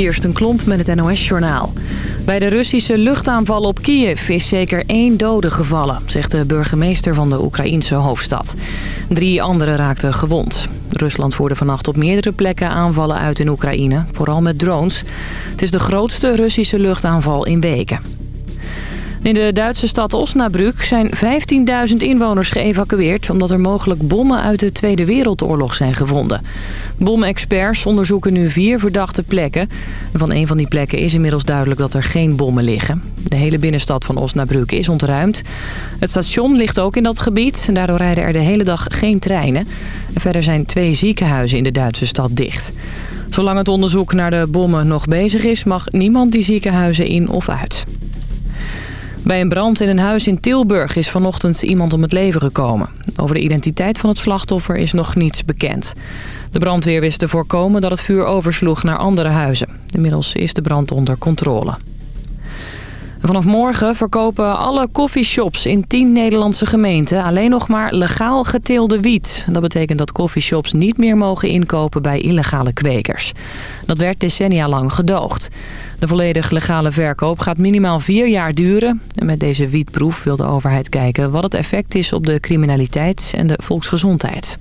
Kirsten Klomp met het NOS-journaal. Bij de Russische luchtaanval op Kiev is zeker één dode gevallen... zegt de burgemeester van de Oekraïense hoofdstad. Drie anderen raakten gewond. Rusland voerde vannacht op meerdere plekken aanvallen uit in Oekraïne, vooral met drones. Het is de grootste Russische luchtaanval in weken. In de Duitse stad Osnabrück zijn 15.000 inwoners geëvacueerd... omdat er mogelijk bommen uit de Tweede Wereldoorlog zijn gevonden. Bomexperts onderzoeken nu vier verdachte plekken. Van een van die plekken is inmiddels duidelijk dat er geen bommen liggen. De hele binnenstad van Osnabrück is ontruimd. Het station ligt ook in dat gebied. En daardoor rijden er de hele dag geen treinen. En verder zijn twee ziekenhuizen in de Duitse stad dicht. Zolang het onderzoek naar de bommen nog bezig is... mag niemand die ziekenhuizen in of uit. Bij een brand in een huis in Tilburg is vanochtend iemand om het leven gekomen. Over de identiteit van het slachtoffer is nog niets bekend. De brandweer wist te voorkomen dat het vuur oversloeg naar andere huizen. Inmiddels is de brand onder controle. Vanaf morgen verkopen alle coffeeshops in 10 Nederlandse gemeenten alleen nog maar legaal geteelde wiet. Dat betekent dat coffeeshops niet meer mogen inkopen bij illegale kwekers. Dat werd decennia lang gedoogd. De volledig legale verkoop gaat minimaal vier jaar duren. En met deze wietproef wil de overheid kijken wat het effect is op de criminaliteit en de volksgezondheid.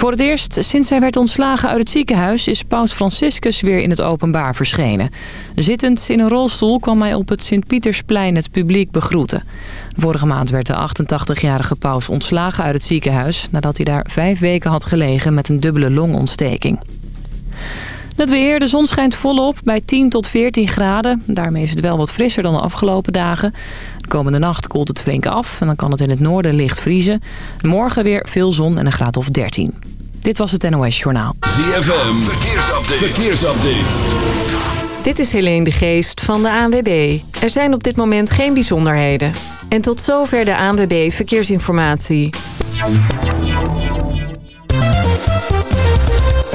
Voor het eerst sinds hij werd ontslagen uit het ziekenhuis... is paus Franciscus weer in het openbaar verschenen. Zittend in een rolstoel kwam hij op het Sint-Pietersplein het publiek begroeten. Vorige maand werd de 88-jarige paus ontslagen uit het ziekenhuis... nadat hij daar vijf weken had gelegen met een dubbele longontsteking. Het weer, de zon schijnt volop bij 10 tot 14 graden. Daarmee is het wel wat frisser dan de afgelopen dagen. De komende nacht koelt het flink af en dan kan het in het noorden licht vriezen. Morgen weer veel zon en een graad of 13. Dit was het NOS Journaal. ZFM, verkeersupdate. verkeersupdate. Dit is Helene de Geest van de ANWB. Er zijn op dit moment geen bijzonderheden. En tot zover de ANWB Verkeersinformatie.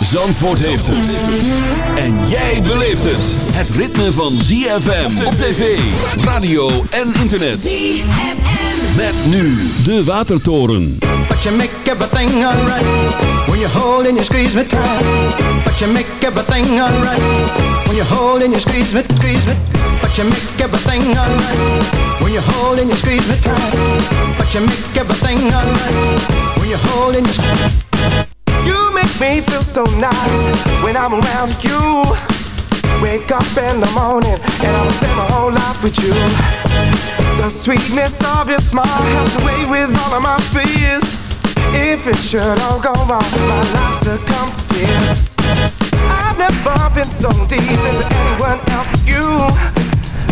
Zandvoort heeft het. En jij beleeft het. Het ritme van ZFM op tv, radio en internet. ZFM. Met nu de Watertoren. But you make everything alright. When you hold and you squeeze me tight. But you make everything alright. When you hold and you squeeze me, squeeze me. But you make everything alright. When you hold and you squeeze me tight. But you make everything alright. When you hold and you squeeze me make me feel so nice when I'm around you. Wake up in the morning and I'll spend my whole life with you. The sweetness of your smile helps away with all of my fears. If it should all go wrong, my life succumbs to tears. I've never been so deep into anyone else but you.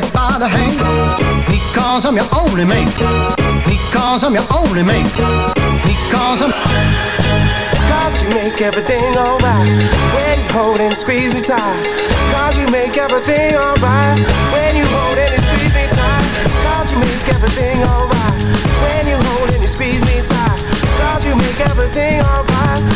me by the hand because I'm your only mate. Because I'm your only mate. Because I'm. Cause you make everything alright when you hold and squeeze me tight. Cause you make everything alright when you hold and squeeze me tight. Cause you make everything alright when you hold and squeeze me tight. Cause you make everything alright.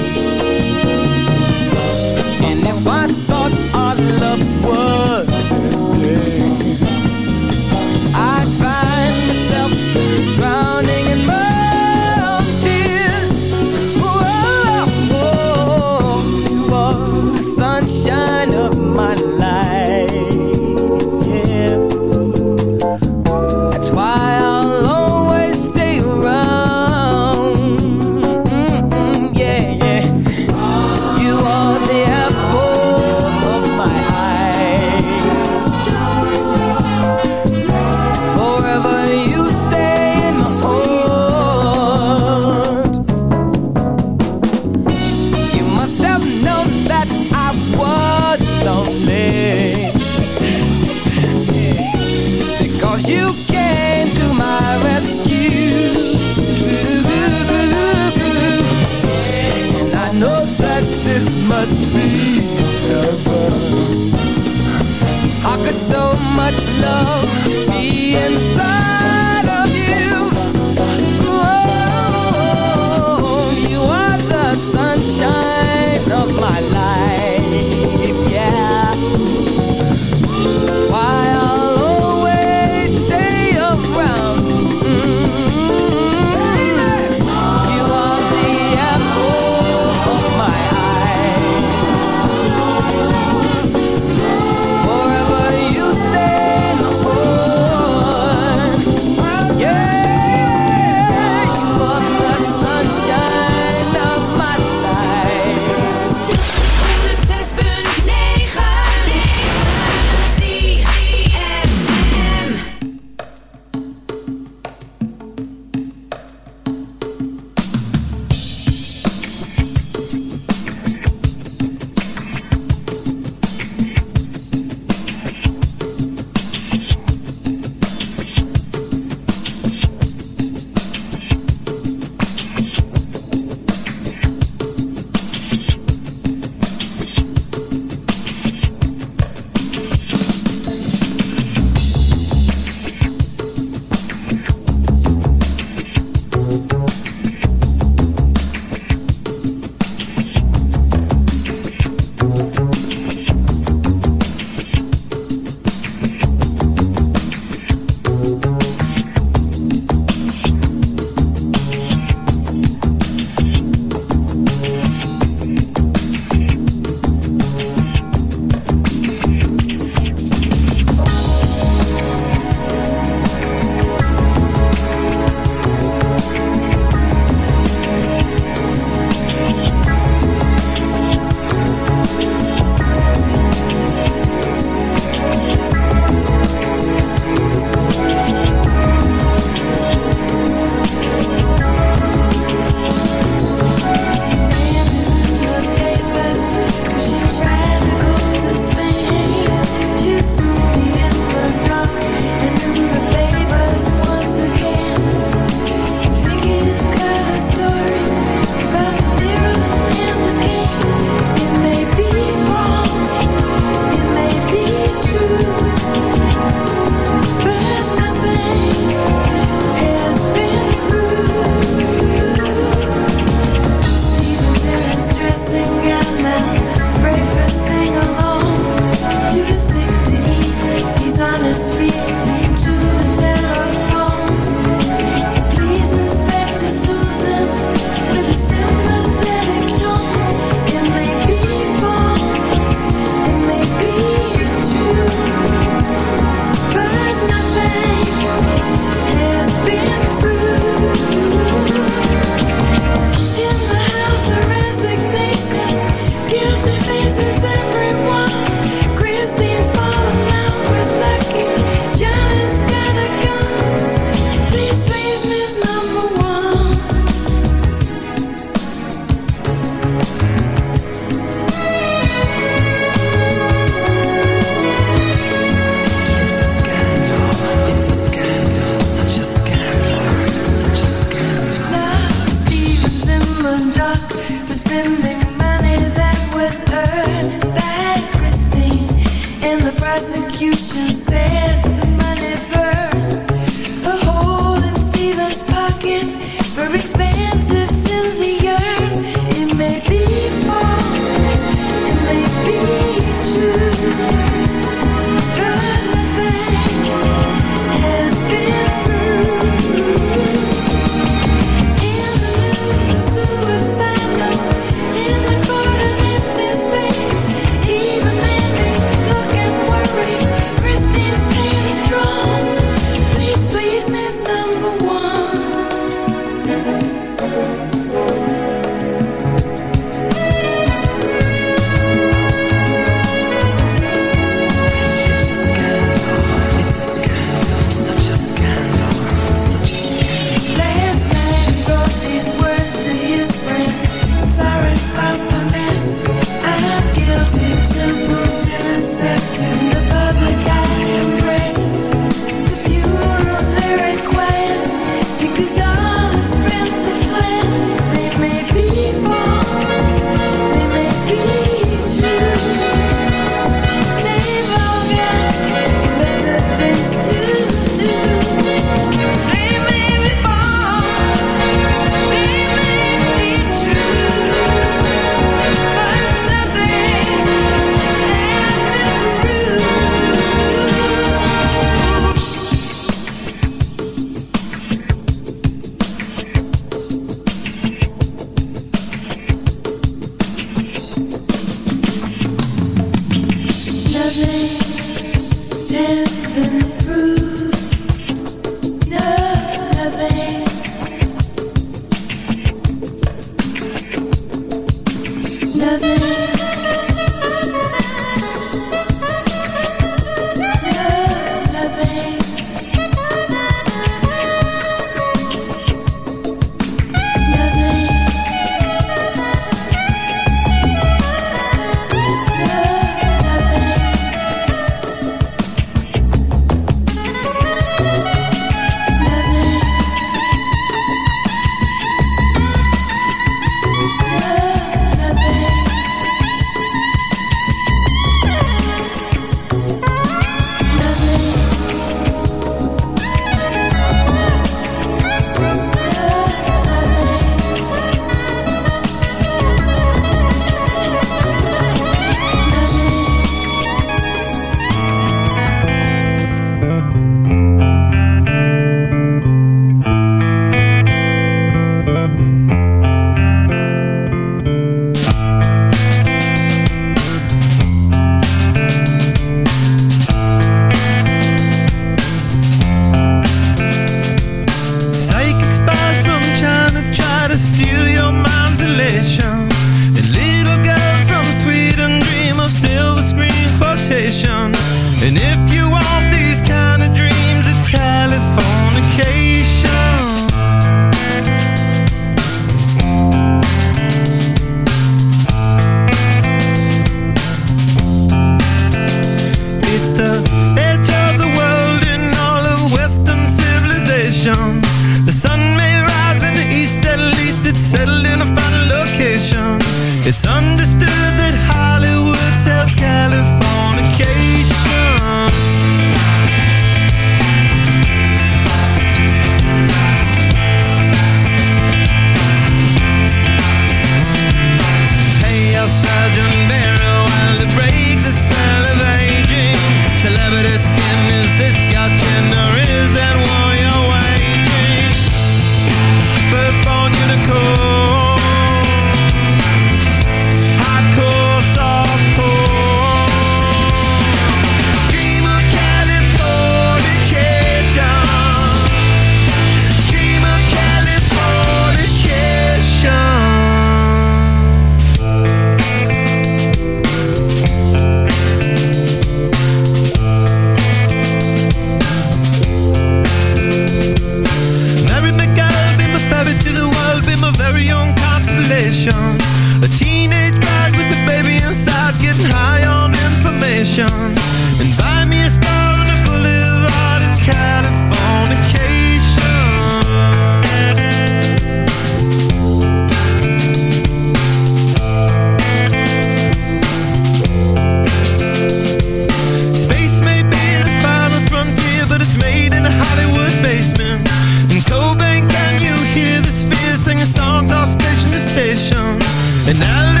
En dan.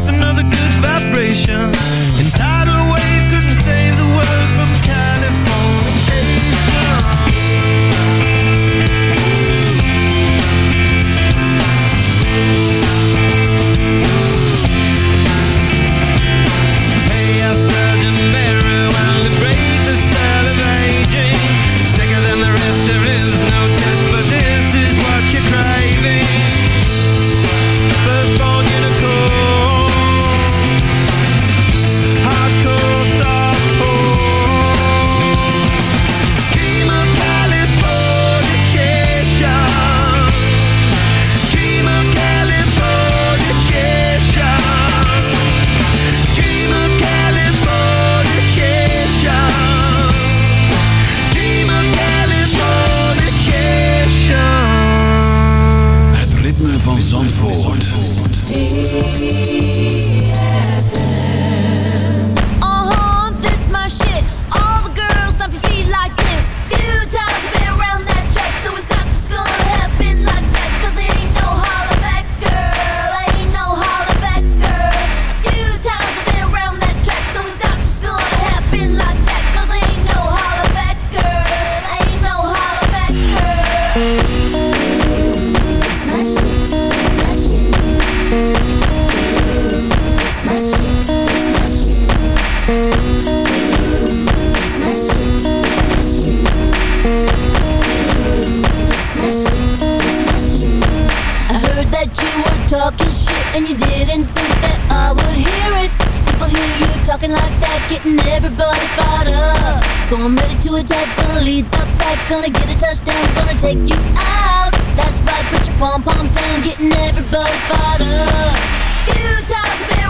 just another good vibration. get a touchdown, gonna take you out. That's right, put your pom poms down, getting everybody fired up. Few times I've